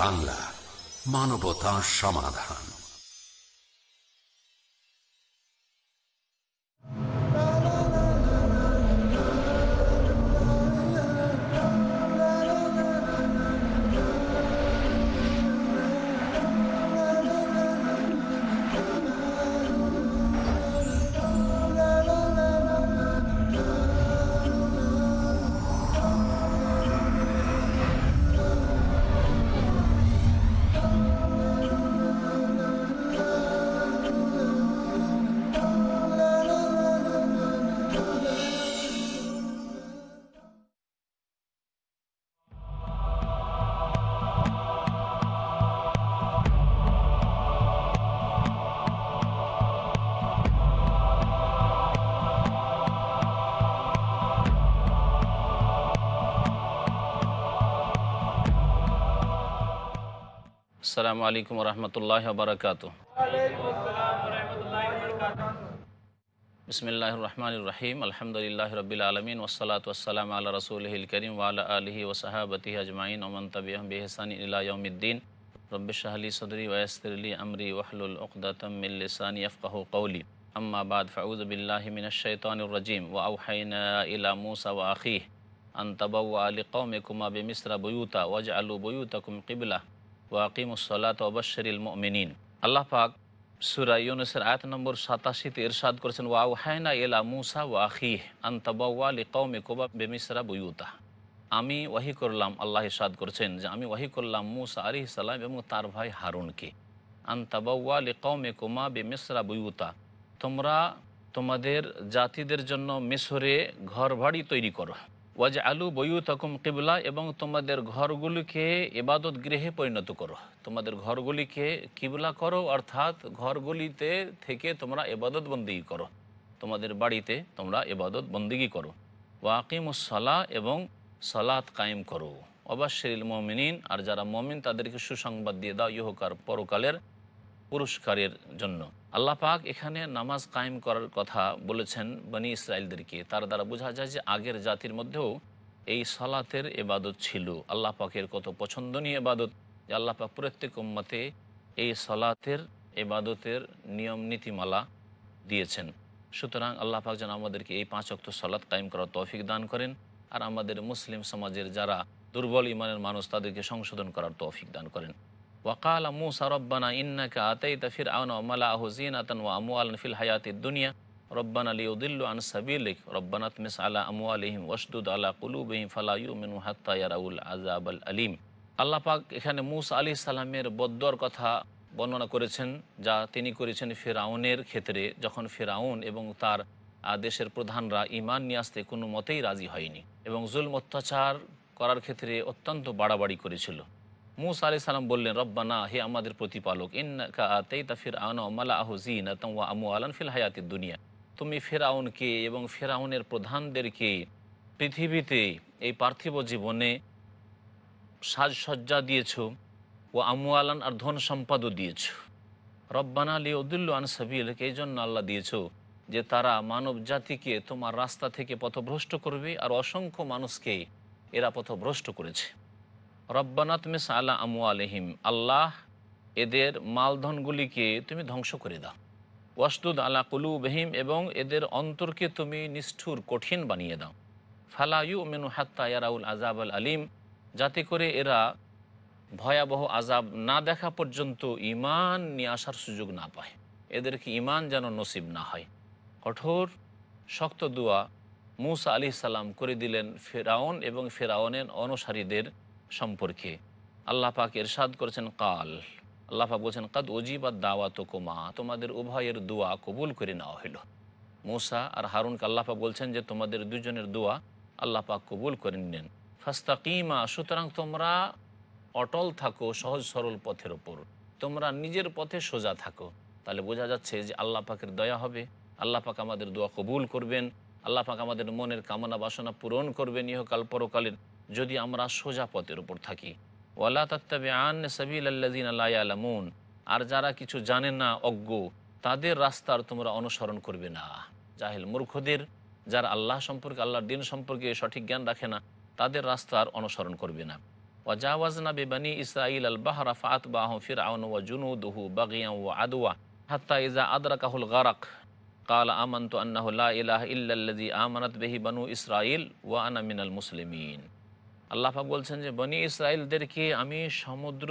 বাংলা মানবতা সমাধান। السلام علیکم ورحمۃ اللہ وبرکاتہ۔ بسم اللہ الرحمن الرحیم الحمد للہ رب العالمین وصلاۃ وسلم علیہ رسول الکریم وعلی آلہ وصحابتہ اجمعین امن طبعہم بحسن یوم الدین۔ رب شہلی صدری ویسر علی عمری وحل العقدم السانی افقہ قولی۔ اما بعد بلّہ باللہ من الشیطان الرجیم واوحینا الى موسیٰ واخیہ علی قوم لقومکما بصر بیوتا وج بیوتکم قبلہ۔ ওয়াকিমুসলাত ওবশরিল মমিনিন। আল্লাহ পাক সুরা ইউনুসের আয়াত নম্বর সাতাশিতে ইরশাদ করেছেন ওয়াউ হায়না এলা মুসা ওয়াখিহ আন্তাবাওয়া লিকৌমে কোবা বেমিসরা বুয়ুতা। আমি ওয়াহি করলাম, আল্লাহ ইরশাদ করেছেন যে আমি ওয়াহি করলাম মুসা আলি সালাম এবং তার ভাই হারুনকে। আন্তাবাওয়া লিকৌমে কোমা বেমিসরা বুয়ুতা। তোমরা তোমাদের জাতিদের জন্য মিশরে ঘর ভাড়ি তৈরি করো। ওয়াজ আলু বয়ু তকুম কিবলা এবং তোমাদের ঘরগুলিকে এবাদত গৃহে পরিণত করো। তোমাদের ঘরগুলিকে কিবলা করো, অর্থাৎ ঘরগুলিতে থেকে তোমরা এবাদত বন্দিগি করো। তোমাদের বাড়িতে তোমরা এবাদত বন্দিগি করো। ওয়াকিমুসলা এবং সালাত কায়েম করো। অবাশিল মমিনিন, আর যারা মমিন তাদেরকে সুসংবাদ দিয়ে দাও ইহকার পরকালের পুরস্কারের জন্য। আল্লাহ পাক এখানে নামাজ কায়েম করার কথা বলেছেন বনি ইসরায়েলদেরকে তার দ্বারা বোঝা যায় যে আগের জাতির মধ্যেও এই সলাতের এবাদত ছিল। আল্লাহ পাকের কত পছন্দনীয় এবাদত। যে আল্লাহ পাক প্রত্যেক উম্মতে এই সলাতের এবাদতের নিয়ম নীতিমালা দিয়েছেন। সুতরাং আল্লাহ পাক যেন আমাদেরকে এই পাঁচ অক্ত সলাৎ কায়েম করার তৌফিক দান করেন আর আমাদের মুসলিম সমাজের যারা দুর্বল ইমানের মানুষ তাদেরকে সংশোধন করার তৌফিক দান করেন। ওয়াকাল মুসা রব্বানা ইন্নাকা আতাইতা ফির আউন মালাহু জিনাতান ওয়া আমওয়ালান ফিল হায়াতিদ দুনিয়া। রব্বানা লিউদিল্লু আন সাবিলিক। রব্বানা তমিস আলা আমওয়ালিহিম ওয়াশদুদ আলা কুলুবিহিম ফালা আলিম। আল্লাহ পাক এখানে মুসা আলী সালামের বদ্দর কথা বর্ণনা করেছেন, যা তিনি করেছেন ফেরাউনের ক্ষেত্রে, যখন ফেরাউন এবং তার দেশের প্রধানরা ইমান নিয়ে আসতে কোনো মতেই রাজি হয়নি এবং জুলম অত্যাচার করার ক্ষেত্রে অত্যন্ত বাড়াবাড়ি করেছিল। মুসা আলি সাল্লাম বললেন, রব্বানা, হে আমাদের প্রতিপালক, ইন্নাকা আতাইতা ফিরআউন মালা আহু জিনাতাম ওয়া আমওয়ালান ফিল হায়াতিদ দুনিয়া। তুমি ফেরাউনকে এবং ফেরাউনের প্রধানদেরকে পৃথিবীতে এই পার্থিব জীবনে সাজসজ্জা দিয়েছ ও আমুয়ালান আর ধন সম্পাদও দিয়েছ। রব্বানা আলী উদুল্লু আনসাবিলকে এই জন্য আল্লাহ দিয়েছ যে তারা মানব জাতিকে তোমার রাস্তা থেকে পথভ্রষ্ট করবে আর অসংখ্য মানুষকে এরা পথভ্রষ্ট করেছে। রব্বানা তুমি সালা আমু আলহিম আল্লাহ এদের মালধনগুলিকে তুমি ধ্বংস করে দাও। ওয়াসদুদ আলা কুলু বেহিম এবং এদের অন্তরকে তুমি নিষ্ঠুর, কঠিন বানিয়ে দাও। ফালায়ু মেনু হাত্তা ইয়ারাউল আজাব আল আলিম, যাতে করে এরা ভয়াবহ আজাব না দেখা পর্যন্ত ইমান নিয়ে আসার সুযোগ না পায়। এদেরকে ইমান যেন নসিব না হয়। কঠোর, শক্ত দোয়া মুসা আলি সালাম করে দিলেন ফেরাউন এবং ফেরাউনের অনুসারীদের সম্পর্কে। আল্লাহ পাক এরশাদ করেছেন, কাল। আল্লাহ পাক বলছেন, কাদ অজিবাদ দাওয়াত কোমা তোমাদের উভয়ের দোয়া কবুল করে নেওয়া হইল। মুসা আর হারুনকে আল্লাহ পাক বলছেন যে, তোমাদের দুজনের দোয়া আল্লাহ পাক কবুল করে নিলেন। ফাস্তাকিমা, সুতরাং তোমরা অটল থাকো, সহজ সরল পথের ওপর। তোমরা নিজের পথে সোজা থাকো। তাহলে বোঝা যাচ্ছে যে আল্লাহ পাকের দয়া হবে। আল্লাহ পাক আমাদের দোয়া কবুল করবেন। আল্লাহ পাক আমাদের মনের কামনা বাসনা পূরণ করবেন। ইহকাল পরকালের যদি আমরা সোজা পথের উপর থাকি। ওয়াল্লা তাত্তাবে আন সাবিল আল্লাদিন আল্লাহ আলামুন আর যারা কিছু জানে না, অজ্ঞ, তাদের রাস্তার তোমরা অনুসরণ করবে না। জাহেল মূর্খদের, যারা আল্লাহ সম্পর্কে, আল্লাহর দিন সম্পর্কে সঠিক জ্ঞান রাখে না, তাদের রাস্তার অনুসরণ করবে না। ওয়াজাওয়াজনা বেবানি ইসরাইল আল বাহরা ফাত বাহ ফির আউন ওয়া জুনুদহু বাগিয়া ওয়া আদুয়া হাত্তা ইজা আদরা কাহুল গারাক। কাল আমন্ত আন্নাহ ইলাহ ইল্লাল্লাযী আমানাত বিহি বানু ইসরাইল ওয়া আনা মিনাল মুসলিমিন। আল্লাহ পাক বলছেন যে, বনি ইসরায়েলদেরকে আমি সমুদ্র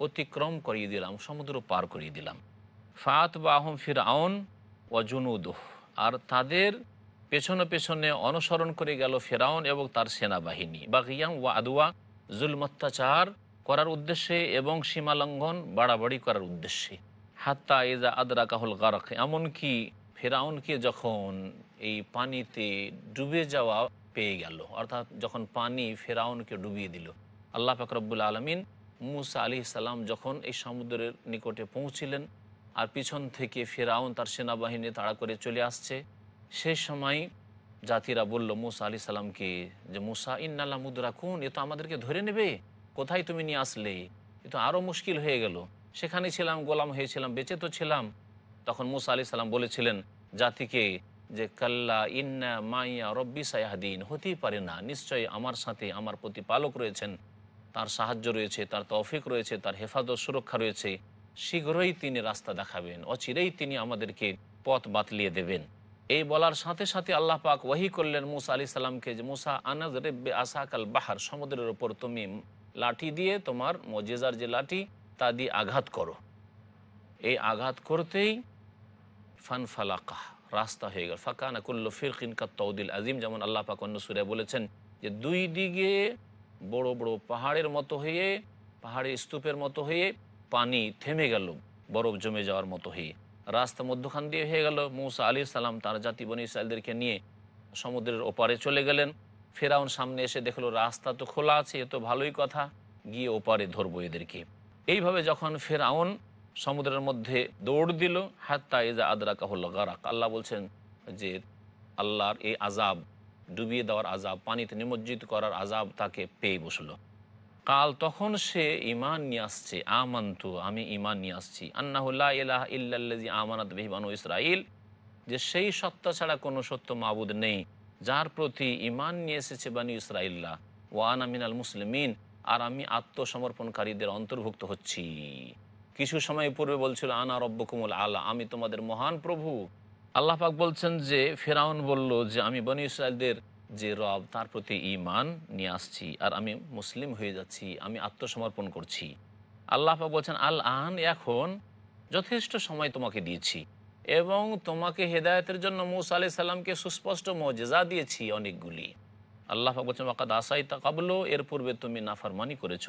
অতিক্রম করিয়ে দিলাম, সমুদ্র পার করিয়ে দিলাম। ফাত বাহম ফির আউন ওয়া জুনুদহ। আর তাদের পেছনে পেছনে অনুসরণ করে গেল ফেরাউন এবং তার সেনাবাহিনী। বাগিয়াম ওয়া আদুয়া জুলম অত্যাচার করার উদ্দেশ্যে এবং সীমালঙ্ঘন বাড়াবাড়ি করার উদ্দেশ্যে। হাত্তা এজা আদরা কাহুল গারক, এমনকি ফেরাউনকে যখন এই পানিতে ডুবে যাওয়া পেয়ে গেল। অর্থাৎ যখন পানি ফেরাউনকে ডুবিয়ে দিল। আল্লাহ ফাকরবুল আলমিন মুসা আলি সাল্লাম যখন এই সমুদ্রের নিকটে পৌঁছিলেন আর পিছন থেকে ফেরাউন তার সেনাবাহিনী তাড়া করে চলে আসছে সেই সময় জাতিরা বলল, মুসা আলি সাল্লামকে যে, মুসা ইন্নাল্লা মুদ্রা কোন এ তো আমাদেরকে ধরে নেবে। কোথায় তুমি নিয়ে আসলে? এ তো আরও মুশকিল হয়ে গেল। সেখানে ছিলাম, গোলাম হয়েছিলাম, বেঁচে তো ছিলাম। তখন মুসা আলি সাল্লাম বলেছিলেন, জাতিকে যে, কাল্লা ইন্না মাইয়া রব্বি সায়াহদিন। হতেই পারে না। নিশ্চয়ই আমার সাথে আমার প্রতিপালক রয়েছেন, তার সাহায্য রয়েছে, তার তৌফিক রয়েছে, তার হেফাজত সুরক্ষা রয়েছে। শীঘ্রই তিনি রাস্তা দেখাবেন, অচিরেই তিনি আমাদেরকে পথ বাতলিয়ে দেবেন। এই বলার সাথে সাথে আল্লাহ পাক ওয়াহি করলেন মুসা আলি সাল্লামকে যে, মুসা, আনাজ রেব্বে আসাকাল বাহার, সমুদ্রের ওপর তুমি লাঠি দিয়ে তোমার মজেজার যে লাঠি, তা দিয়ে আঘাত করো। এই আঘাত করতেই ফানফালাকাহ। রাস্তা হয়ে গেল। ফাঁকা না করল ফিরকিন তৌদিল আজিম যেমন আল্লাহ পাক অন্য সুরে বলেছেন যে, দুই দিকে বড় বড় পাহাড়ের মতো হয়ে, পাহাড়ের স্তূপের মতো হয়ে পানি থেমে গেল, বরফ জমে যাওয়ার মতো হয়ে। রাস্তা মধ্যখান দিয়ে হয়ে গেল, মৌসা আলী সালাম তার জাতি বনি নিয়ে সমুদ্রের ওপারে চলে গেলেন। ফেরাউন সামনে এসে দেখল, রাস্তা তো খোলা আছে, এ তো ভালোই কথা, গিয়ে ওপারে ধরবো এদেরকে। এইভাবে যখন ফেরাউন সমুদ্রের মধ্যে দৌড় দিল, হাত্তা এজা আদরা কাহুল গারাক। আল্লাহ বলছেন যে আল্লাহর এই আজাব ডুবিয়ে দেওয়ার আজাব পানিতে নিমজ্জিত করার আজাব তাকে পেয়ে বসল। কাল তখন সে ইমান নিয়ে আসছে, আমান্তু, আমি ইমান নিয়ে আসছি। আন্নাহুল্লাহ ইলাহ ইল্লাল্লাজি আমানাত বেহিবানু ইসরাইল যে সেই সত্তা ছাড়া কোনো সত্য মাবুদ নেই, যার প্রতি ইমান নিয়ে এসেছে বানি ইসরাইল্লাহ ওয়ান আমিনাল মুসলিমিন, আর আমি আত্মসমর্পণকারীদের অন্তর্ভুক্ত হচ্ছি। কিছু সময় পূর্বে বলছিল, আনা রব্বকুমুল আলা, আমি তোমাদের মহান প্রভু। আল্লাহ পাক বলছেন যে, ফেরাউন বলল যে, আমি বনি ইসরায়েলদের যে রব, তার প্রতি ইমান নিয়ে আসছি আর আমি মুসলিম হয়ে যাচ্ছি, আমি আত্মসমর্পণ করছি। আল্লাহ পাক বলছেন, আল আন, এখন যথেষ্ট সময় তোমাকে দিয়েছি এবং তোমাকে হেদায়তের জন্য মুসা আলি সাল্লামকে সুস্পষ্ট মজেজা দিয়েছি অনেকগুলি। আল্লাহ পাক বলছেন, ওয়াকাদ আসাই তাকাবলো এর পূর্বে তুমি নাফারমানি করেছ।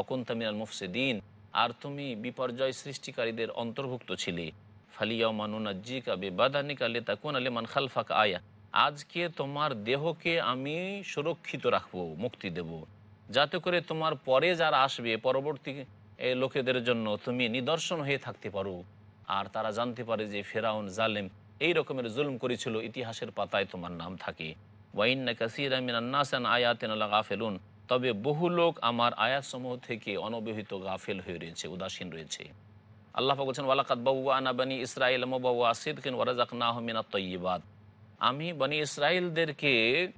অকুন তামিনাল মুফসিদিন আর তুমি বিপর্যয় সৃষ্টিকারীদের অন্তর্ভুক্ত ছিলে। ফালিয়া মানুনাজ্জিকা বে বাদানিকা লে তাকুন আলিমান খালফাক আয়া। আজকে তোমার দেহকে আমি সুরক্ষিত রাখব, মুক্তি দেব। যাতে করে তোমার পরে যারা আসবে, পরবর্তী লোকেদের জন্য তুমি নিদর্শন হয়ে থাকতে পারো। আর তারা জানতে পারে যে ফেরাউন জালেম এই রকমের জুলুম করেছিল, ইতিহাসের পাতায় তোমার নাম থাকে। ওয়াইন্না কাসির আমিনান্নাসান আয়াতিন আল্লাহ গাফেলুন তবে বহু লোক আমার আয়াতসমূহ থেকে অনবহিত গাফেল হয়ে রয়েছে, উদাসীন রয়েছে। আল্লাহ বলছেন ওয়ালাকাত বাবু আনা বানি ইসরাইল মবাবু আসিদিন ওয়ারাজাক না হমিনা তৈবাদ আমি বানি ইসরায়েলদেরকে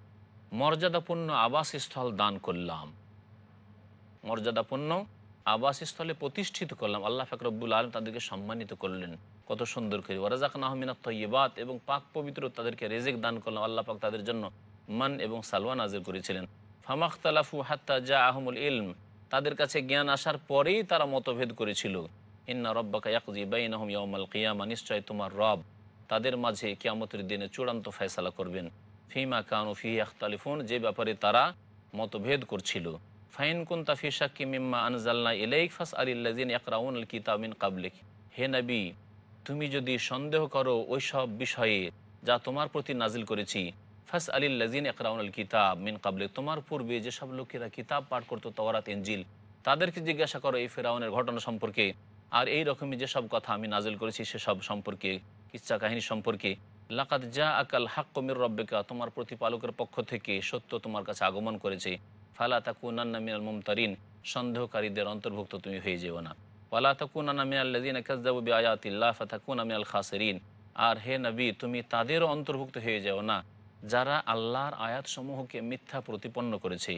মর্যাদাপূর্ণ আবাসস্থল দান করলাম। মর্যাদাপূর্ণ আবাসস্থলে প্রতিষ্ঠিত করলাম। আল্লাহ ফাকরবুল আলম তাদেরকে সম্মানিত করলেন। কত সুন্দর করে। ওরাজাক নাহমিনা তৈবাত এবং পাক পবিত্র তাদেরকে রেজেক দান করলাম। আল্লাহ পাক তাদের জন্য মান এবং সালওয়া নাজির করেছিলেন। ফামাখতালাফু হাত্তা জা আহমুল ইলম। তাদের কাছে জ্ঞান আসার পরেই তারা মতভেদ করেছিল। ইন্না রব্বাকা ইয়াকজি বাইনাহুম ইয়াউমাল কিয়ামা নিশ্চয় তোমার রব তাদের মাঝে কিয়ামতের দিনে চূড়ান্ত ফয়সালা করবেন। ফিমা কানু ফি আখতালিফুন যে ব্যাপারে তারা মতভেদ করছিল। ফাইন কুন তাফি শাক্কি মিম্মা আনজাল্লা ইলাইক ফাস আলিল্লাজিন ইয়াকরাউন আল কিতাব মিন কাবলিক হে নবী, তুমি যদি সন্দেহ করো ওই সব বিষয়ে যা তোমার প্রতি নাজিল করেছি ফাস আলিল্লাজিন একরাউন আল কিতাব মিন কাবলে তোমার পূর্বে যেসব লোকেরা কিতাব পাঠ করতো, তওরাত এঞ্জিল তাদেরকে জিজ্ঞাসা করো এই ফেরাউনের ঘটনা সম্পর্কে। আর এই রকমই যেসব কথা আমি নাজিল করেছি সেসব সম্পর্কে কিচ্ছা কাহিনী সম্পর্কে। লাকাত যা আকাল হাক্কমির রব্বেকা, তোমার প্রতিপালকের পক্ষ থেকে সত্য তোমার কাছে আগমন করেছে। ফালা তাকুনান্না মিনাল মুমতারিন, সন্দেহকারীদের অন্তর্ভুক্ত তুমি হয়ে যেও না। ওয়ালা তাকুনান্না মিনাল্লাযিন কাযযাবু বিআয়াতিল্লাহ, ফাতাকুনা মিনাল খাসিরিন। আর হে নবী, তুমি তাদেরও অন্তর্ভুক্ত হয়ে যাও না। যারা আল্লাহর আয়াতসমূহকে মিথ্যা প্রতিপন্ন করেছে,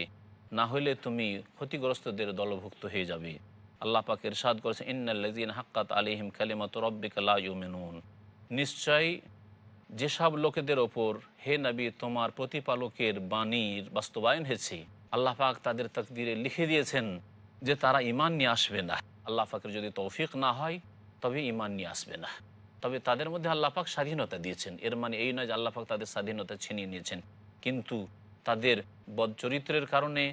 না হলে তুমি ক্ষতিগ্রস্তদের দলভুক্ত হয়ে যাবে। আল্লাহ পাক ইরশাদ করেছে ইন্নাল্লাযিন হাক্কাত আলাইহিম কালিমাতু রাব্বিকা লা ইউমিনুন। নিশ্চয় যেসব লোকেদের ওপর হে নবী তোমার প্রতিপালকের বাণীর বাস্তবায়ন হয়েছে, আল্লাহ পাক তাদের তাকদিরে লিখে দিয়েছেন যে তারা ইমান নিয়ে আসবে না। আল্লাহ পাকের যদি তৌফিক না হয়, তবে ইমান নিয়ে আসবে না। তবে তাদের মধ্যে আল্লাহ পাক স্বাধীনতা দিয়েছেন। এর মানে এই নয় যে আল্লাহ পাক তাদের স্বাধীনতা ছিনিয়ে নিয়েছেন। কিন্তু তাদের বদচরিত্রের কারণে,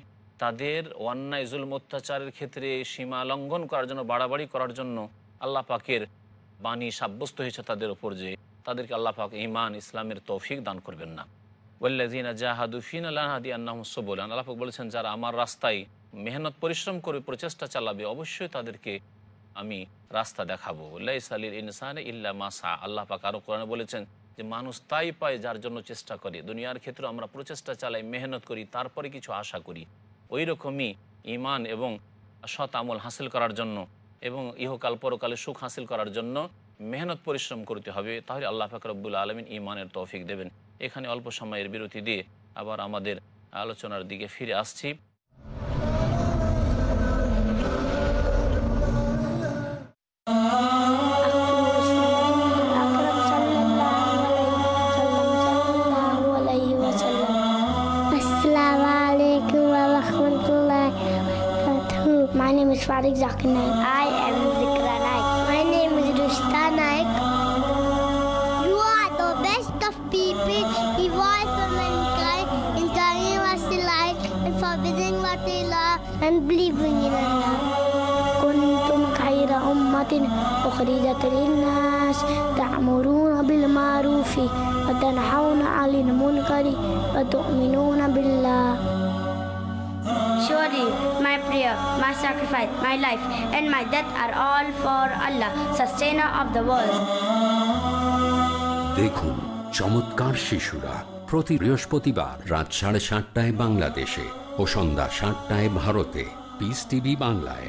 তাদের অন্যায়, জুলম, অত্যাচারের ক্ষেত্রে সীমা লঙ্ঘন করার জন্য, বাড়াবাড়ি করার জন্য আল্লাহ পাকের বাণী সাব্যস্ত হয়েছে তাদের ওপর যে তাদেরকে আল্লাহ পাক ইমান ইসলামের তৌফিক দান করবেন না। ওয়াল্লাজিনা জাহাদুফিন আল্লাহাদি আন্নাহসবুল আল্লাহ পাক বলেছেন, যারা আমার রাস্তায় মেহনত, পরিশ্রম করে প্রচেষ্টা চালাবে, অবশ্যই তাদেরকে আমি রাস্তা দেখাবো। লাইস আলীর ইনসান ইল্লা মাসা আল্লাহ পাক আরও কোরআনে বলেছেন যে, মানুষ তাই পায় যার জন্য চেষ্টা করে। দুনিয়ার ক্ষেত্রে আমরা প্রচেষ্টা চালাই, মেহনত করি, তারপরে কিছু আশা করি। ওই রকমই ইমান এবং সৎ আমল হাসিল করার জন্য এবং ইহকাল পরকালে সুখ হাসিল করার জন্য মেহনত পরিশ্রম করতে হবে। তাহলে আল্লাহ ফাকরবুল আলমিন ইমানের তৌফিক দেবেন। এখানে অল্প সময়ের বিরতি দিয়ে আবার আমাদের আলোচনার দিকে ফিরে আসছি। alaikum wa rahmatullahi wa barakatuh. My name is Farid Zakir Naik. I am Zikra Naik. My name is Rushta Naik. You are the best of people, evolved for mankind, in telling what they like, and forbidding what they love, and believing in Allah. كنتم خير أمة أخرجت للناس تأمرون بالمعروف وتنحون عن المنكر وتؤمنون بالله Surely my prayer, my sacrifice, my life, and my death are all for Allah, sustainer of the world. দেখুন চমৎকার শিশুরা প্রতি বৃহস্পতিবার রাত সাড়ে সাতটায় বাংলাদেশে ও সন্ধ্যা সাতটায় ভারতে পিস টিভি বাংলায়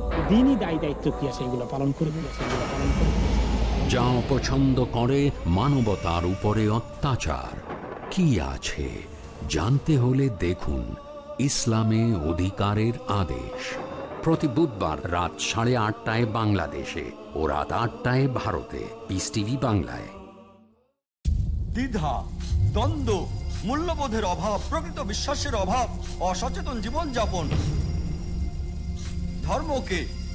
দিনই দায় দায়িত্ব কি আছে এগুলো পালন করব সেগুলো পালন করব যা অপছন্দ করে মানবতার উপরে অত্যাচার। কি আছে? জানতে হলে দেখুন ইসলামে অধিকারের আদেশ। প্রতি বুধবার রাত সাড়ে আটটায় বাংলাদেশে ও রাত আটটায় ভারতে। পিস টিভি বাংলায়। দ্বিধা দ্বন্দ্ব মূল্যবোধের অভাব প্রকৃত বিশ্বাসের অভাব অসচেতন জীবনযাপন। ধর্মকে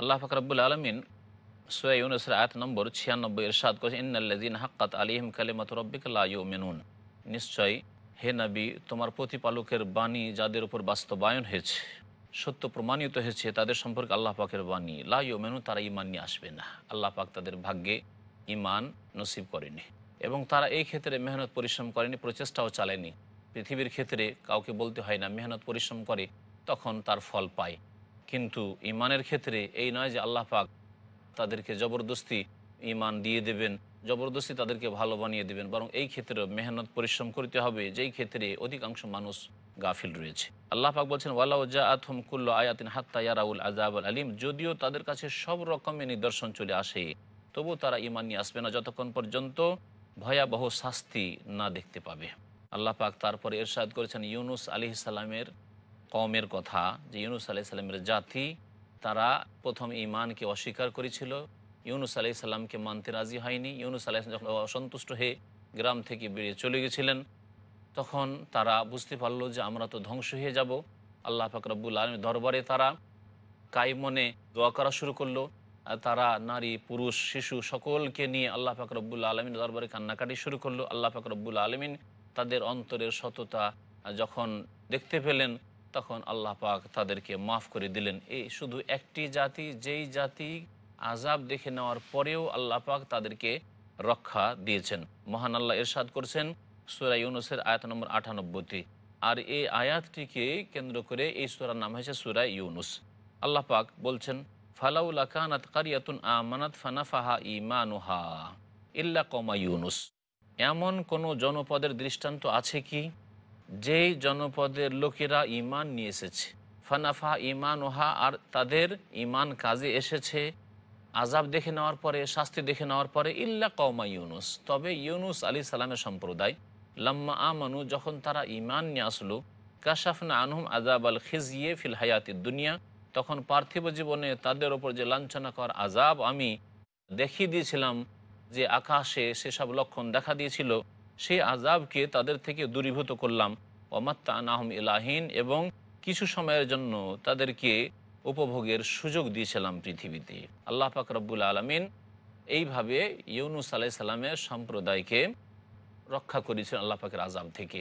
আল্লাহ ফাকরাবুল আলমিন সোয়াইউনসের আয়াত নম্বর ছিয়ানব্বই এরশাদ করেছে ইন্নাল্লাদিন হাক্কাত আলিহিম কালিমাত রব্বিকাল্লা মেনুন নিশ্চয় হে নবী, তোমার প্রতিপালকের বাণী যাদের উপর বাস্তবায়ন হয়েছে, সত্য প্রমাণিত হয়েছে, তাদের সম্পর্কে আল্লাহ পাকের বাণী। লাইও মেনু তারা ইমান নিয়ে আসবে না। আল্লাহ পাক তাদের ভাগ্যে ইমান নসিব করেনি এবং তারা এই ক্ষেত্রে মেহনত পরিশ্রম করেনি, প্রচেষ্টাও চালায়নি। পৃথিবীর ক্ষেত্রে কাউকে বলতে হয় না, মেহনত পরিশ্রম করে, তখন তার ফল পায়। কিন্তু ইমানের ক্ষেত্রে এই নয় যে আল্লাহ পাক তাদেরকে জবরদস্তি ইমান দিয়ে দেবেন, জবরদস্তি তাদেরকে ভালো বানিয়ে দেবেন, বরং এই ক্ষেত্রে মেহনত, পরিশ্রম করতে হবে, যেই ক্ষেত্রে অধিকাংশ মানুষ গাফিল রয়েছে। আল্লাহ পাক বলছেন, ওয়ালাউ জা আথম কুল্ল আয়াতিন হাত্তা ইয়ারাউল আজাব আল আলিম। যদিও তাদের কাছে সব রকমের নিদর্শন চলে আসে তবু তারা ইমান নিয়ে আসবে না, যতক্ষণ পর্যন্ত ভয়াবহ শাস্তি না দেখতে পাবে। আল্লাহ পাক তারপরে এরশাদ করেছেন, ইউনুস আলি সালামের কমের কথা যে ইউনুস আলি সাল্লামের জাতি, তারা প্রথম ইমানকে অস্বীকার করেছিল। ইউনুস আলি সাল্লামকে মানতে রাজি হয়নি। ইউনুস আলাহ যখন অসন্তুষ্ট হয়ে গ্রাম থেকে বেরিয়ে চলে গেছিলেন, তখন তারা বুঝতে পারল যে আমরা তো ধ্বংস হয়ে যাব। আল্লাহ ফাকরাবুল আলমের দরবারে তারা কাইমনে দোয়া করা শুরু করল। তারা নারী, পুরুষ, শিশু সকলকে নিয়ে আল্লাহ ফাকরবুল্লা আলমিন দরবারে কান্নাকাটি শুরু করল। আল্লাহ ফাকরবুল্লা আলমিন তাদের অন্তরের সততা যখন দেখতে পেলেন তখন আল্লাহ পাক তাদেরকে মাফ করে দিলেন। এই শুধু একটি জাতি, যেই জাতি আজাব দেখে নেওয়ার পরেও আল্লাহ পাক তাদেরকে রক্ষা দিয়েছেন। মহান আল্লাহ এরশাদ করছেন সুরা ইউনুসের আয়াত নম্বর আটানব্বইটি। আর এই আয়াতটিকে কেন্দ্র করে এই সুরার নাম হয়েছে সুরা ইউনুস। আল্লাহ পাক বলছেন ফালাউলা কানাত কারিয়াতুন আমানাত ফানাফাহা ইমানুহা ইল্লা কমা ইউনুস। এমন কোনো জনপদের দৃষ্টান্ত আছে কি? যেই জনপদের লোকেরা ইমান নিয়ে এসেছে। ফানাফা ইমান ওহা আর তাদের ইমান কাজে এসেছে। আজাব দেখে নেওয়ার পরে, শাস্তি দেখে নেওয়ার পরে ইল্লা কৌমা ইউনুস। তবে ইউনুস আলী সালামের সম্প্রদায়, লাম্মা আমানু যখন তারা ইমান নিয়ে আসলো, কাশাফনা আনহুম আজাব আল খিজিয়ে ফিল হায়াতি দুনিয়া, তখন পার্থিব জীবনে তাদের ওপর যে লাঞ্ছনাকর আজাব আমি দেখিয়ে দিয়েছিলাম যে আকাশে সেসব লক্ষণ দেখা দিয়েছিল সেই আজাবকে তাদের থেকে দূরীভূত করলাম। ওমাত্তা আনাহম ইলাহিন এবং কিছু সময়ের জন্য তাদেরকে উপভোগের সুযোগ দিয়েছিলাম পৃথিবীতে। আল্লাহ পাক রব্বুল আলমিন এইভাবে ইউনুস আলাই সাল্লামের সম্প্রদায়কে রক্ষা করেছেন আল্লাহ পাকের আজাব থেকে।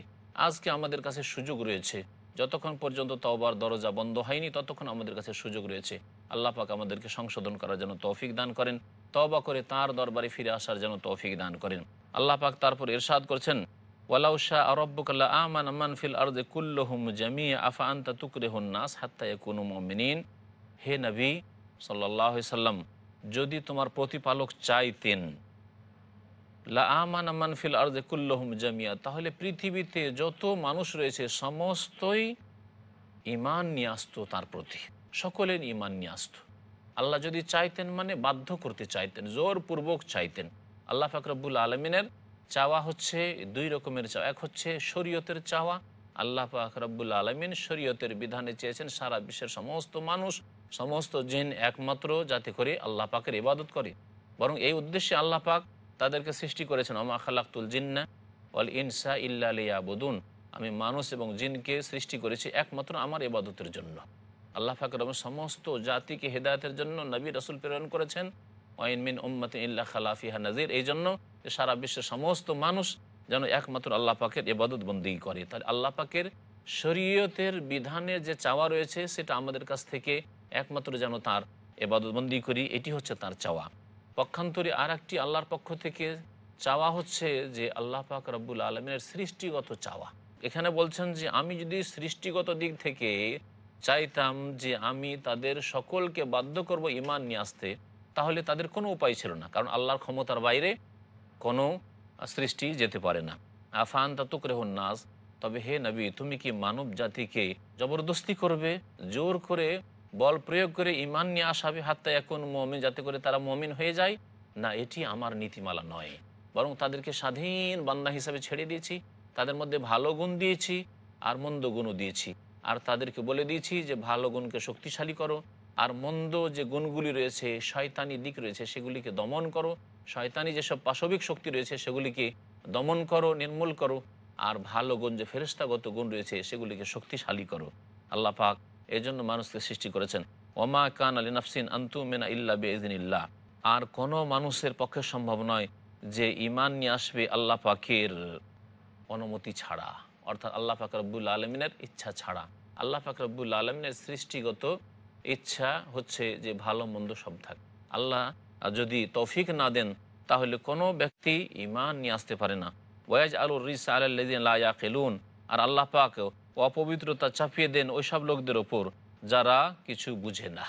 আজকে আমাদের কাছে সুযোগ রয়েছে। যতক্ষণ পর্যন্ত তওবার দরজা বন্ধ হয়নি, ততক্ষণ আমাদের কাছে সুযোগ রয়েছে। আল্লাহ পাক আমাদেরকে সংশোধন করার জন্য তৌফিক দান করেন। তবা করে তার দরবারে ফিরে আসার জন্য তৌফিক দান করেন। আল্লাহ পাক তারপর ইরশাদ করছেন হে যদি তোমার প্রতিপালক চাইতেন লা আমান জামিয়া তাহলে পৃথিবীতে যত মানুষ রয়েছে, সমস্তই ইমান নিয়ে তার প্রতি, সকলের ইমান নিয়ে আল্লাহ যদি চাইতেন মানে বাধ্য করতে চাইতেন, জোরপূর্বক চাইতেন। আল্লাহ ফাকরবুল আলমিনের চাওয়া হচ্ছে দুই রকমের চাওয়া। এক হচ্ছে শরীয়তের চাওয়া। আল্লাহ ফাকরবুল আলমিন শরীয়তের বিধানে চেয়েছেন সারা বিশ্বের সমস্ত মানুষ, সমস্ত জিন একমাত্র যাতে করে আল্লাহ পাকের ইবাদত করে। বরং এই উদ্দেশ্যে আল্লাহ পাক তাদেরকে সৃষ্টি করেছেন অমা খালাক্তুল জিন্না অল ইনসা ইল্লা বদুন আমি মানুষ এবং জিনকে সৃষ্টি করেছি একমাত্র আমার ইবাদতের জন্য। আল্লাহ ফাকর সমস্ত জাতিকে হেদায়তের জন্য নবী রসুল প্রেরণ করেছেন। ওয়াইন মিন উম্মত ইল্লা খালাফিহা নাজির এই জন্য সারা বিশ্বের সমস্ত মানুষ যেন একমাত্র আল্লাহ পাকের এবাদত বন্দি করে। তাই আল্লাহ পাকের শরীয়তের বিধানে যে চাওয়া রয়েছে, সেটা আমাদের কাছ থেকে একমাত্র যেন তার এবাদতবন্দি করি, এটি হচ্ছে তার চাওয়া। পক্ষান্তরে আর একটি আল্লাহর পক্ষ থেকে চাওয়া হচ্ছে যে আল্লাহ পাক রব্বুল আলমের সৃষ্টিগত চাওয়া। এখানে বলছেন যে আমি যদি সৃষ্টিগত দিক থেকে চাইতাম যে আমি তাদের সকলকে বাধ্য করব ইমান নিয়ে আসতে তাহলে তাদের কোনো উপায় ছিল না। কারণ আল্লাহর ক্ষমতার বাইরে কোনো সৃষ্টি যেতে পারে না। আফান তা তুকরেহন নাস, তবে হে নবী, তুমি কি মানব জাতিকে জবরদস্তি করবে, জোর করে বল প্রয়োগ করে ইমান নিয়ে আসাবে, হাত্তা এখন মমিন, যাতে করে তারা মমিন হয়ে যায়? না, এটি আমার নীতিমালা নয়। বরং তাদেরকে স্বাধীন বান্না হিসাবে ছেড়ে দিয়েছি, তাদের মধ্যে ভালো গুণ দিয়েছি আর মন্দ গুণও দিয়েছি। আর তাদেরকে বলে দিয়েছি যে, ভালো গুণকে শক্তিশালী করো। আর মন্দ যে গুণগুলি রয়েছে, শয়তানি দিক রয়েছে, সেগুলিকে দমন করো। শয়তানি যেসব পাশবিক শক্তি রয়েছে, সেগুলিকে দমন করো, নির্মূল করো। আর ভালো গুণ, যে ফেরিস্তাগত গুণ রয়েছে, সেগুলিকে শক্তিশালী করো। আল্লাহ পাক এই জন্য মানুষকে সৃষ্টি করেছেন। ওমা কান আলী নাফসিন আন্তু মেনা ইল্লা বেদিনিল্লাহ আর কোনো মানুষের পক্ষে সম্ভব নয় যে ইমান নিয়ে আসবে আল্লাহ পাকের অনুমতি ছাড়া। অর্থাৎ আল্লাহ পাক আলমিনের ইচ্ছা ছাড়া। আল্লাহ পাক আলমিনের সৃষ্টিগত ইচ্ছা হচ্ছে যে ভালো মন্দ সব থাক। আল্লাহ যদি তৌফিক না দেন, তাহলে কোনো ব্যক্তি ইমান নিয়ে আসতে পারে না। ওয়াজ আলুর রিস লায়া খেলুন আর আল্লাহ পাক অপবিত্রতা চাপিয়ে দেন ওইসব লোকদের ওপর, যারা কিছু বুঝে না।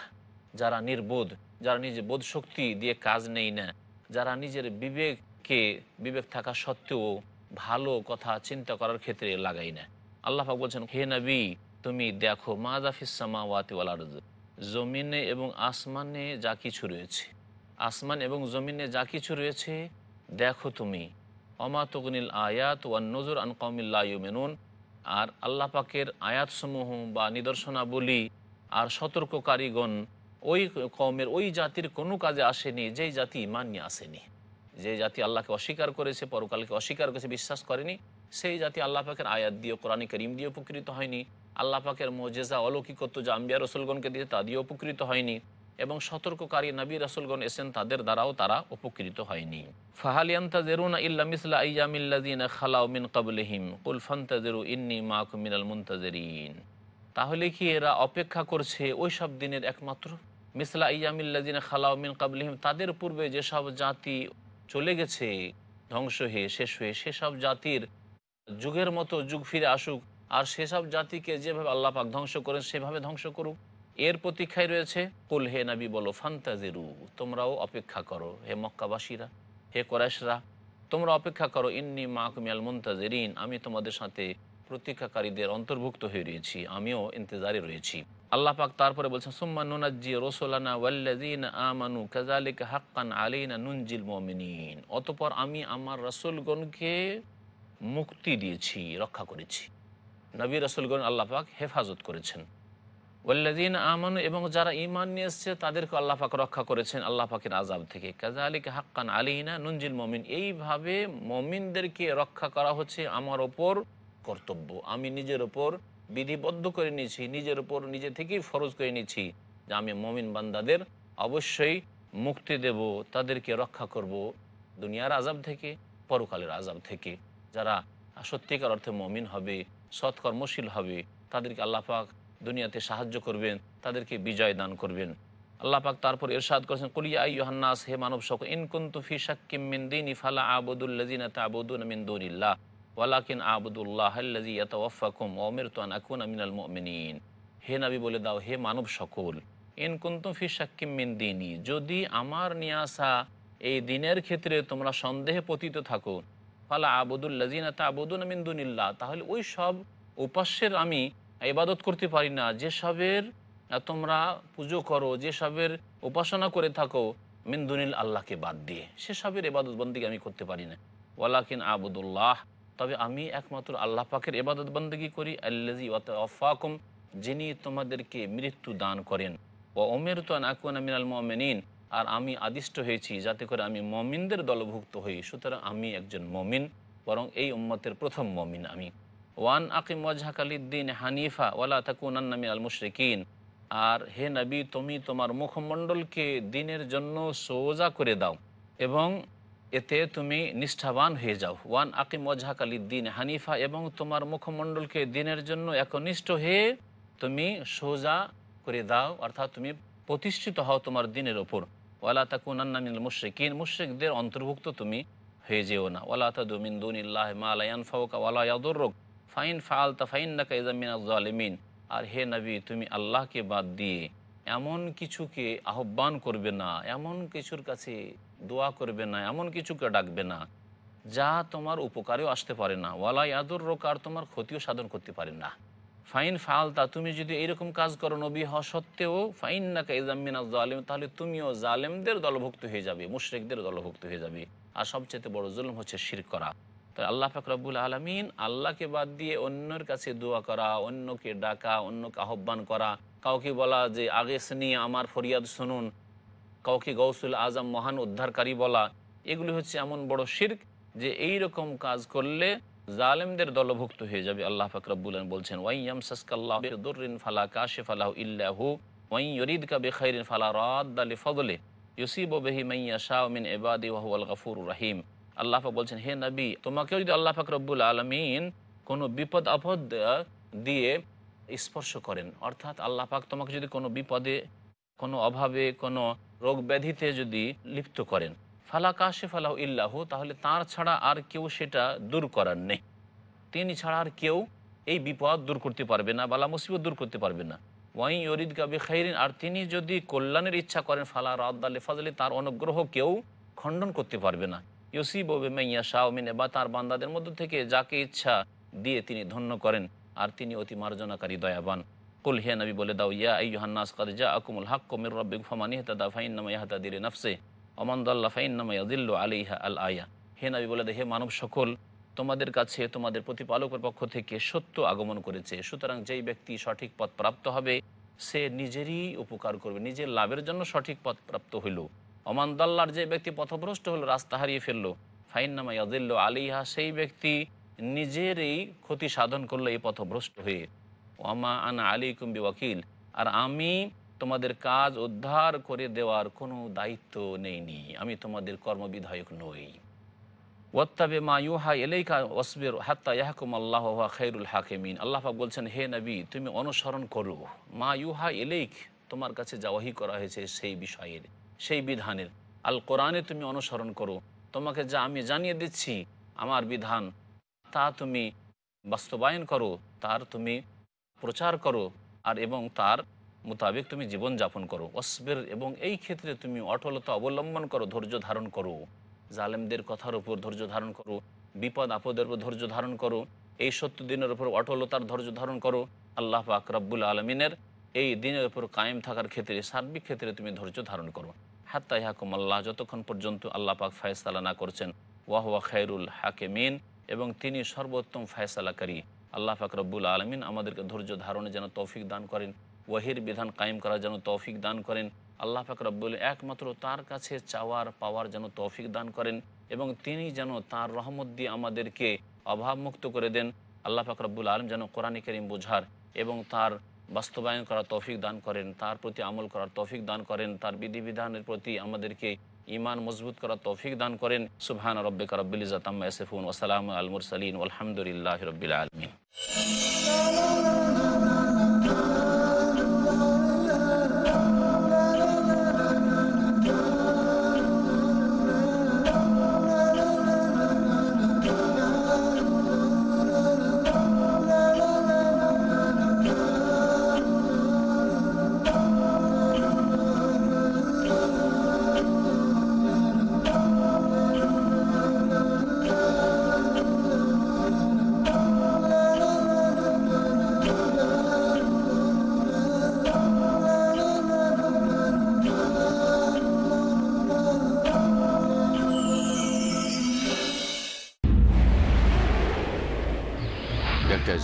যারা নির্বোধ, যারা নিজে বোধ শক্তি দিয়ে কাজ নেই না। যারা নিজের বিবেককে, বিবেক থাকা সত্ত্বেও ভালো কথা চিন্তা করার ক্ষেত্রে লাগাই না। আল্লাহ পাক বলছেন, হে নবী, তুমি দেখো মাজাফিসামা ওয়াতি ওয়ালার জমিনে এবং আসমানে যা কিছু রয়েছে। আসমান এবং জমিনে যা কিছু রয়েছে, দেখো তুমি। অমাতগনিল আয়াত ওয়ান নজর আন কমিল্লা মেনুন আর আল্লাহ পাকের আয়াতসমূহ বা নিদর্শনাবলী আর সতর্ককারীগণ ওই কমের ওই জাতির কোনো কাজে আসেনি, যেই জাতি ইমান নিয়ে আসেনি। যে জাতি আল্লাহকে অস্বীকার করেছে, পরকালকে অস্বীকার করেছে, বিশ্বাস করেনি, সেই জাতি আল্লাহ পাকের আয়াত দিয়ে কোরআন দিয়ে উপকৃত হয়নি। আল্লাহ পাকের মজেজা অলৌকিকত্ব যা আম্বিয়া রসুলগণকে দিয়ে তা দিয়ে উপকৃত হয়নি এবং সতর্ককারী নবী রসুলগণ এসেন তাদের দ্বারাও তারা উপকৃত হয়নি। তাহলে কি এরা অপেক্ষা করছে ওই সব দিনের একমাত্র? মিসলা ইয়ামিল্লাদিন খালাউ মিন কাবলিহিম তাদের পূর্বে যেসব জাতি চলে গেছে, ধ্বংস হয়ে, শেষ হয়ে, সেসব জাতির যুগের মতো যুগ ফিরে আসুক আর সেসব জাতিকে যেভাবে আল্লাহ পাক ধ্বংস করেন, সেভাবে ধ্বংস করুক। এর প্রতীক্ষায় রয়েছে, কুল হে নাবি বলো, ফান্তাজিরু, তোমরাও অপেক্ষা করো, হে মক্কাবাসীরা, হে কোরাইশরা, তোমরা অপেক্ষা করো, ইন্নি মাহকুমিয়াল মুন্তাজেরিন, আমি তোমাদের সাথে প্রতীক্ষাকারীদের অন্তর্ভুক্ত হয়ে রয়েছি, আমিও ইন্তজারে রয়েছি। আল্লাহ পাক তারপরে বলছেন, সুম্মা নুনাজ্জি রসোলানা ওয়াল্লাদিন আমানু কাজালিক হাক্কান আলিনা নুনজিল মমিনিন, অতপর আমি আমার রসুলগণকে মুক্তি দিয়েছি, রক্ষা করেছি। নবী রসুলগণ আল্লাহ পাক হেফাজত করেছেন। ওয়াল্লাদিন আমানু, এবং যারা ইমান নিয়ে এসছে, তাদেরকে আল্লাহ পাক রক্ষা করেছেন আল্লাহ পাকের আজাব থেকে। কাজালিক হাক্কান আলিনা নুনজিল মমিন, এইভাবে মমিনদেরকে রক্ষা করা হচ্ছে আমার ওপর কর্তব্য। আমি নিজের ওপর বিধিবদ্ধ করে নিয়েছি, নিজের ওপর নিজে থেকেই ফরজ করে নিয়েছি যে আমি মমিন বান্দাদের অবশ্যই মুক্তি দেব, তাদেরকে রক্ষা করব দুনিয়ার আজাব থেকে, পরকালের আজাব থেকে। যারা সত্যিকার অর্থে মমিন হবে সৎকর্মশীল হবে। তাদেরকে আল্লাহ পাক দুনিয়াতে সাহায্য করবেন, তাদেরকে বিজয় দান করবেন। আল্লাহ পাক তারপর এরশাদ করেছেন কলিয়া ইহান্নাস হে মানব শক ইনকুন্তু ফি শাক্কিম মিন দিনি ফালা আবুদুল্লাজিনা তাবুদুন মিন দুনিল্লাহ, ওয়ালাকিন আবুদুল্লাহ আল্লাজি ইয়াতাওয়াফাকুম ওমিরতু আন আকুনা মিনাল মুমিনিন। হে নবী বলে দাও, হে মানব সকল, ইন কুন্তুম ফি শাক্কিম মিন দিনি, যদি আমার নিয়ে আসা এই দিনের ক্ষেত্রে তোমরা সন্দেহে পতিত থাকো ফালা আবুদুল্লাজিনা তাবুদুন মিন দুনিল্লাহ। তাহলে ওই সব উপাস্যের আমি ইবাদত করতে পারি না। যেসবের তোমরা পুজো করো যেসবের উপাসনা করে থাকো মিন্দুনিল আল্লাহকে বাদ দিয়ে। সেসবের এবাদত বন্দিকে আমি করতে পারি না। ওয়ালাকিন আবুদুল্লাহ। তবে আমি একমাত্র আল্লাহ পাকের এবাদত বন্দী করি। আল্লাজি অফাকুম যিনি তোমাদেরকে মৃত্যু দান করেন। ও ওমের তো নাকুন মিনাল মমিনিন। আর আমি আদিষ্ট হয়েছি যাতে করে আমি মমিনদের দলভুক্ত হই। সুতরাং আমি একজন মমিন, বরং এই উম্মতের প্রথম মমিন আমি। ওয়ান আকিম ওয়াজহাকালিদ্দিন হানিফা ওয়ালা তাকুনান্না মিনাল মুশরিকিন। আর হে নবী, তুমি তোমার মুখমণ্ডলকে দিনের জন্য সোজা করে দাও এবং এতে তুমি নিষ্ঠাবান হয়ে যাও। ওয়ান আকিম ওয়াজহাকালিদ্দিন হানিফা এবং তোমার মুখমণ্ডলকে দিনের জন্য একনিষ্ঠ হয়ে তুমি সোজা করে দাও, অর্থাৎ তুমি প্রতিষ্ঠিত হও তোমার দিনের ওপর। ওয়ালা তাকুনান্না মিনাল মুশরিকিন, মুশরিকদের অন্তর্ভুক্ত তুমি হয়ে যেও না। ওয়ালা তাদুমিন দুনিল্লাহ মা লা ইয়ানফাউকা ওয়ালা ইয়াদুররুক। ফাইন ফালতা ফাইন্নাকা ইযা মিনাজ জালিমিন আর হে নবী, তুমি আল্লাহকে বাদ দিয়ে এমন কিছুকে আহ্বান করবে না, এমন কিছুর কাছে দোয়া করবে না, এমন কিছুকে ডাকবে না, যা তোমার উপকারেও আসতে পারে না। ওয়ালা ইয়াদুর রোগ আর তোমার ক্ষতিও সাধন করতে পারে না। ফাইন ফালতা, তুমি যদি এইরকম কাজ করো নবী হওয়া সত্ত্বেও ফাইন না কাইজামিনা জালেম তাহলে তুমিও জালেমদের দলভুক্ত হয়ে যাবে, মুশরিকদের দলভুক্ত হয়ে যাবে। আর সবচেয়ে বড় জুলুম হচ্ছে শির করা। তাই আল্লাহ ফাকরাবুল আলমিন আল্লাহকে বাদ দিয়ে অন্যের কাছে দোয়া করা, অন্যকে ডাকা, অন্যকে আহ্বান করা, কাউকে বলা যে, আগে নিয়ে আমার ফরিয়াদ শুনুন। কাউকে গৌসুল আজম মহান উদ্ধারকারী বলা। এগুলি হচ্ছে এমন বড় শির্ক যে এই রকম কাজ করলে জালেমদের দলভুক্ত হয়ে যাবে, আল্লাহ ফাকরাবুল বলছেন ওয়াইয়াম ফালা ইল্লাহু কা বেখাইরিন ফালা মাইয়া রাহিম। আল্লাহ পাক বলছেন, হে নবী, তোমাকেও যদি আল্লাহ ফাকরাবুল আলমিন কোনো বিপদ, আপদ দিয়ে স্পর্শ করেন, অর্থাৎ আল্লাহ পাক তোমাকে যদি কোনো বিপদে, কোনো অভাবে, কোনো রোগ ব্যাধিতে যদি লিপ্ত করেন ফালা কাশে ফালাহ ইল্লাহু, তাহলে তার ছাড়া আর কেউ সেটা দূর করার নেই। তিনি ছাড়া আর কেউ এই বিপদ দূর করতে পারবে না, বালা মুসিবত দূর করতে পারবে না। ওয়াই ইরিদ কাবি খাইরিন আর তিনি যদি কল্যাণের ইচ্ছা করেন, ফালা রাদ্দালে ফাজলে তার অনুগ্রহ কেউ খণ্ডন করতে পারবে না। ইউসিব মাইয়া শাহমিনে বা তার বান্দাদের মধ্য থেকে যাকে ইচ্ছা দিয়ে তিনি ধন্য করেন, আর তিনি অতি মার্জনাকারী, দয়াবান। কুল হে নবী বলে দাও, ইয়া আইয়ুহান্নাস কাদ জা আকুমুল হাক্কু মির রাব্বিক, ফামান ইহতাদা, ফাইন্নামা ইয়াহতাদি লিনাফসি ওমান দাল্লা ফাইন্নামা ইয়াদিল্লু আলাইহা আল আয়া। হে নবী বলে হে মানব সকল, তোমাদের কাছে তোমাদের প্রতিপালকের পক্ষ থেকে সত্য আগমন করেছে। সুতরাং যেই ব্যক্তি সঠিক পথ প্রাপ্ত হবে, সে নিজেরই উপকার করবে, নিজের লাভের জন্য সঠিক পথ প্রাপ্ত হইল। অমানদাল্লার যে ব্যক্তি পথভ্রষ্ট হলো, রাস্তা হারিয়ে ফেলল, ফাইন্নামা ইয়াদিল্লু আলিহা সেই ব্যক্তি নিজেরই ক্ষতি সাধন করল এই পথভ্রষ্ট হয়ে। ওয়ামা আনা আলিকুম ওয়াকিল আর আমি তোমাদের কাজ উদ্ধার করে দেওয়ার কোনো দায়িত্ব নেইনি আমি তোমাদের কর্মবিধায়ক নই। ওয়াত্তাবে ইউহা এলাইকা ওসবির হাত্তা ইয়াহকুম আল্লাহ খৈরুল হাকিমিন। আল্লাহ বলছেন, হে নবী, তুমি অনুসরণ করো। মা ইউহা এলেইক তোমার কাছে যাওয়াহি করা হয়েছে সেই বিষয়ের, সেই বিধানের। আল কোরআনে তুমি অনুসরণ করো। তোমাকে যা আমি জানিয়ে দিচ্ছি, আমার বিধান, তা তুমি বাস্তবায়ন করো, তার তুমি প্রচার করো, আর এবং তার মোতাবেক তুমি জীবন যাপন করো। অসবের এবং এই ক্ষেত্রে তুমি অটলতা অবলম্বন করো, ধৈর্য ধারণ করো। জালেমদের কথার উপর ধৈর্য ধারণ করো, বিপদ আপদের উপর ধৈর্য ধারণ করো, এই সত্য দিনের উপর অটলতার ধৈর্য ধারণ করো। আল্লাহ পাক রব্বুল আলমিনের এই দিনের উপর কায়েম থাকার ক্ষেত্রে, সার্বিক ক্ষেত্রে তুমি ধৈর্য ধারণ করো। হাত্তা ইহাকুম আল্লাহ যতক্ষণ পর্যন্ত আল্লাহ পাক ফায়সালা না করছেন, ওয়াহুয়া খায়রুল হাকেমিন এবং তিনি সর্বোত্তম ফায়সালাকারী। আল্লাহ পাক রব্বুল আলমিন আমাদেরকে ধৈর্য ধারণে যেন তৌফিক দান করেন। ওয়াহির বিধান কায়েম করার যেন তৌফিক দান করেন। আল্লাহ পাক রব্বুল একমাত্র তার কাছে চাওয়ার, পাওয়ার যেন তৌফিক দান করেন এবং তিনি যেন তার রহমত দিয়ে আমাদেরকে অভাবমুক্ত করে দেন। আল্লাহ পাক রব্বুল আলম যেন কোরআন করিম বোঝার এবং তার বাস্তবায়ন করার তৌফিক দান করেন, তার প্রতি আমল করার তৌফিক দান করেন, তার বিধিবিধানের প্রতি আমাদেরকে ইমান মজবুত করার তৌফিক দান করেন। সুবহান রব্বিকা রব্বিল ইজ্জাত আম্মা ইয়াসিফুন ওয়া সালামু আল মুরসালিন আলহামদুলিল্লাহি রাব্বিল আলামিন।